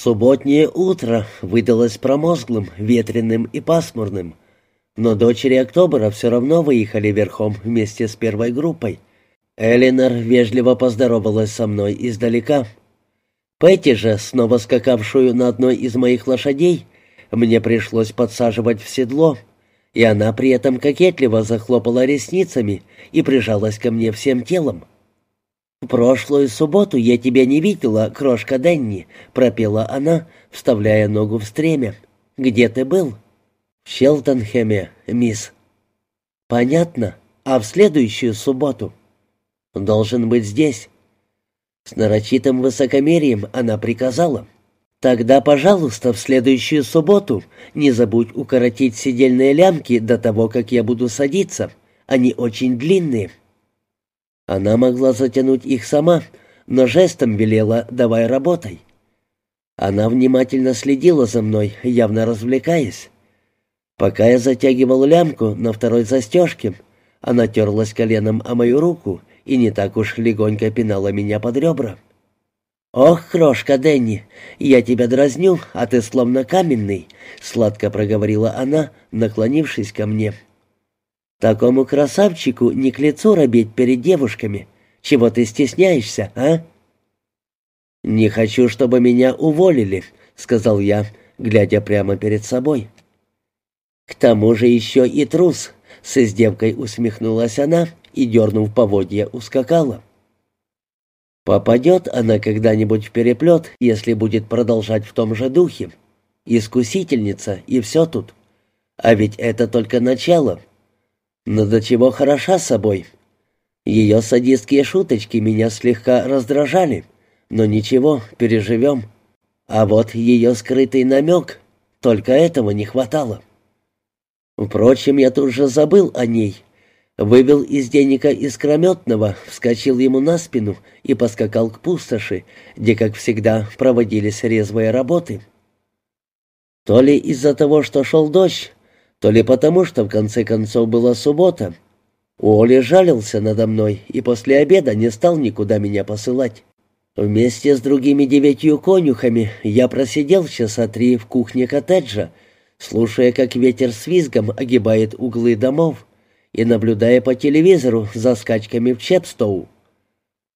Субботнее утро выдалось промозглым, ветреным и пасмурным, но дочери Октобера все равно выехали верхом вместе с первой группой. Элинор вежливо поздоровалась со мной издалека. Петти же, снова скакавшую на одной из моих лошадей, мне пришлось подсаживать в седло, и она при этом кокетливо захлопала ресницами и прижалась ко мне всем телом. «В прошлую субботу я тебя не видела, крошка Денни», — пропела она, вставляя ногу в стремя. «Где ты был?» «В Щелтонхеме, мисс». «Понятно. А в следующую субботу?» «Должен быть здесь». С нарочитым высокомерием она приказала. «Тогда, пожалуйста, в следующую субботу не забудь укоротить сидельные лямки до того, как я буду садиться. Они очень длинные». Она могла затянуть их сама, но жестом велела «давай работай». Она внимательно следила за мной, явно развлекаясь. Пока я затягивал лямку на второй застежке, она терлась коленом о мою руку и не так уж легонько пинала меня под ребра. «Ох, крошка Дэнни, я тебя дразню, а ты словно каменный», — сладко проговорила она, наклонившись ко мне. Такому красавчику не к лицу робить перед девушками. Чего ты стесняешься, а?» «Не хочу, чтобы меня уволили», — сказал я, глядя прямо перед собой. «К тому же еще и трус», — с издевкой усмехнулась она и, дернув поводья, ускакала. Попадет она когда-нибудь в переплет, если будет продолжать в том же духе. Искусительница, и все тут. А ведь это только начало. Но до чего хороша собой. Ее садистские шуточки меня слегка раздражали, но ничего, переживем. А вот ее скрытый намек, только этого не хватало. Впрочем, я тут же забыл о ней. Вывел из денега искрометного, вскочил ему на спину и поскакал к пустоши, где, как всегда, проводились резвые работы. То ли из-за того, что шел дождь, то ли потому, что в конце концов была суббота. Оля жалился надо мной и после обеда не стал никуда меня посылать. Вместе с другими девятью конюхами я просидел часа три в кухне коттеджа, слушая, как ветер с визгом огибает углы домов и наблюдая по телевизору за скачками в Чепстоу.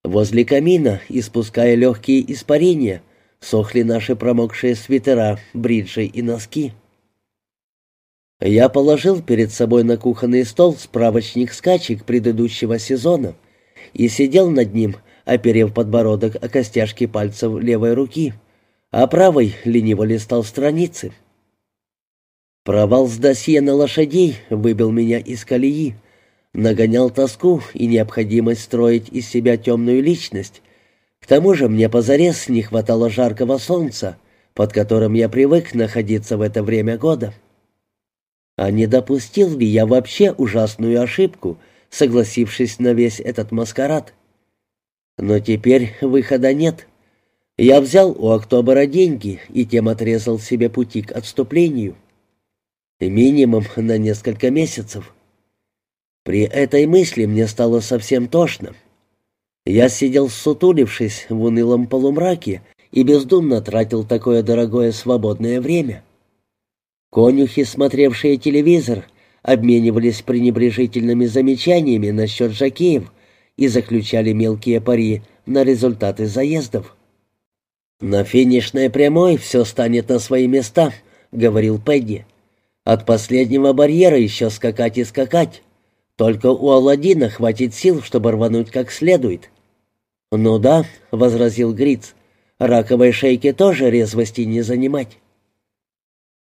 Возле камина, испуская легкие испарения, сохли наши промокшие свитера, бриджи и носки. Я положил перед собой на кухонный стол справочник скачек предыдущего сезона и сидел над ним, оперев подбородок о костяшки пальцев левой руки, а правой лениво листал страницы. Провал с досье на лошадей выбил меня из колеи, нагонял тоску и необходимость строить из себя темную личность. К тому же мне позарез не хватало жаркого солнца, под которым я привык находиться в это время года. А не допустил ли я вообще ужасную ошибку, согласившись на весь этот маскарад? Но теперь выхода нет. Я взял у Октобера деньги и тем отрезал себе пути к отступлению. Минимум на несколько месяцев. При этой мысли мне стало совсем тошно. Я сидел сутулившись в унылом полумраке и бездумно тратил такое дорогое свободное время. Конюхи, смотревшие телевизор, обменивались пренебрежительными замечаниями насчет жакеев и заключали мелкие пари на результаты заездов. «На финишной прямой все станет на свои места», — говорил Пэдди. «От последнего барьера еще скакать и скакать. Только у Аладдина хватит сил, чтобы рвануть как следует». «Ну да», — возразил Гриц, — «раковой шейке тоже резвости не занимать».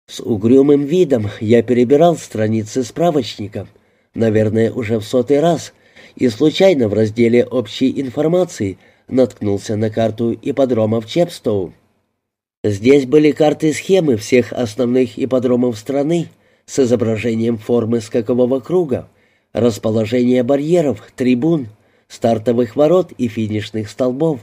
С угрюмым видом я перебирал страницы справочника, наверное, уже в сотый раз, и случайно в разделе общей информации наткнулся на карту ипподромов Чепстоу. Здесь были карты-схемы всех основных ипподромов страны с изображением формы скакового круга, расположение барьеров, трибун, стартовых ворот и финишных столбов.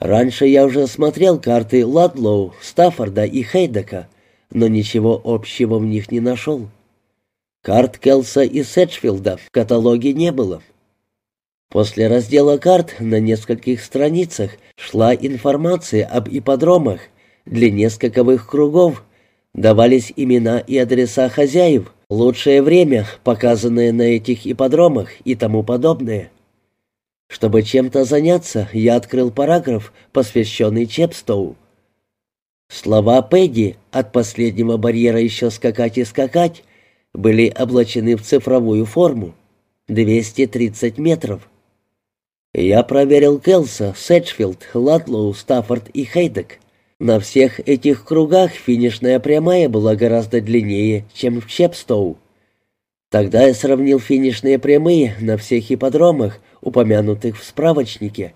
Раньше я уже смотрел карты Ладлоу, Стаффорда и Хейдека, но ничего общего в них не нашел. Карт Келса и Сетчфилда в каталоге не было. После раздела карт на нескольких страницах шла информация об ипподромах длине скаковых кругов, давались имена и адреса хозяев, лучшее время, показанное на этих ипподромах и тому подобное. Чтобы чем-то заняться, я открыл параграф, посвященный Чепстоу. Слова Пэдди «от последнего барьера еще скакать и скакать» были облачены в цифровую форму. 230 метров. Я проверил Келса, Сетчфилд, Латлоу, Стаффорд и Хейдек. На всех этих кругах финишная прямая была гораздо длиннее, чем в Чепстоу. Тогда я сравнил финишные прямые на всех ипподромах, упомянутых в справочнике.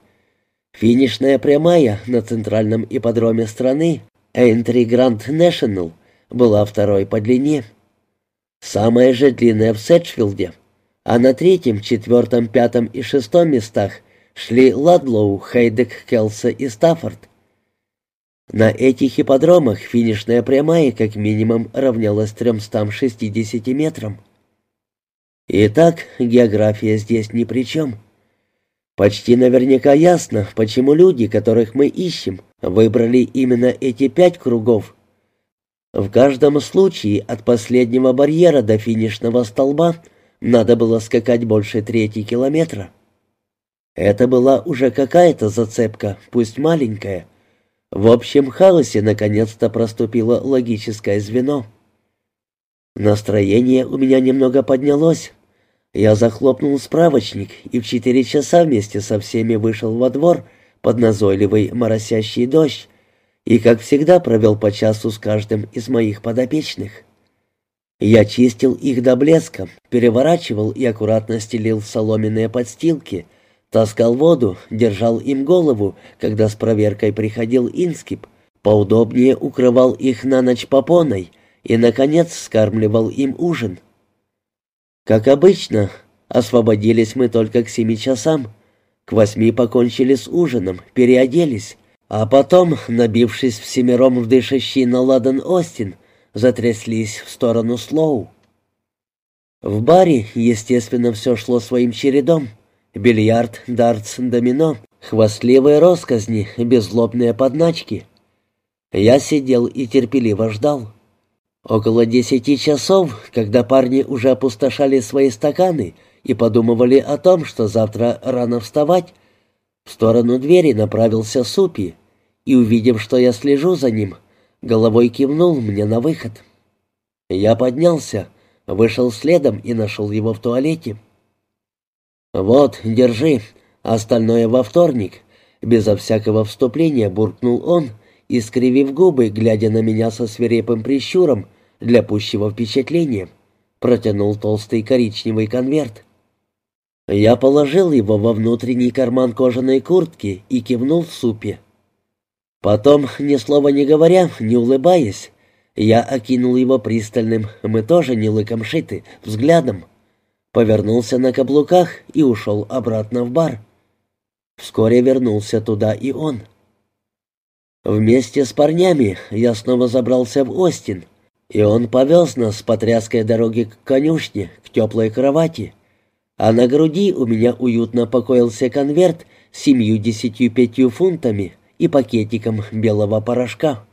Финишная прямая на центральном ипподроме страны, Эйнтри Гранд Нэшнл, была второй по длине. Самая же длинная в Сетчфилде, а на третьем, четвертом, пятом и шестом местах шли Ладлоу, Хейдек, Келса и Стаффорд. На этих ипподромах финишная прямая как минимум равнялась 360 метрам. Итак, география здесь ни при чем. Почти наверняка ясно, почему люди, которых мы ищем, выбрали именно эти пять кругов. В каждом случае от последнего барьера до финишного столба надо было скакать больше трети километра. Это была уже какая-то зацепка, пусть маленькая — в общем хаосе наконец-то проступило логическое звено. Настроение у меня немного поднялось. Я захлопнул справочник и в четыре часа вместе со всеми вышел во двор под назойливый моросящий дождь и, как всегда, провел по часу с каждым из моих подопечных. Я чистил их до блеска, переворачивал и аккуратно стелил соломенные подстилки — Таскал воду, держал им голову, когда с проверкой приходил Инскип, поудобнее укрывал их на ночь попоной и, наконец, скармливал им ужин. Как обычно, освободились мы только к семи часам. К восьми покончили с ужином, переоделись, а потом, набившись всемиром в дышащий на ладан Остин, затряслись в сторону Слоу. В баре, естественно, все шло своим чередом. Бильярд, дартс, домино, хвастливые росказни, беззлобные подначки. Я сидел и терпеливо ждал. Около десяти часов, когда парни уже опустошали свои стаканы и подумывали о том, что завтра рано вставать, в сторону двери направился Супи и, увидев, что я слежу за ним, головой кивнул мне на выход. Я поднялся, вышел следом и нашел его в туалете. «Вот, держи, остальное во вторник», — безо всякого вступления буркнул он, искривив губы, глядя на меня со свирепым прищуром для пущего впечатления, протянул толстый коричневый конверт. Я положил его во внутренний карман кожаной куртки и кивнул в супе. Потом, ни слова не говоря, не улыбаясь, я окинул его пристальным, мы тоже не лыком шиты, взглядом повернулся на каблуках и ушел обратно в бар. Вскоре вернулся туда и он. Вместе с парнями я снова забрался в Остин, и он повез нас по тряской дороге к конюшне, к теплой кровати, а на груди у меня уютно покоился конверт с семью-десятью пятью фунтами и пакетиком белого порошка.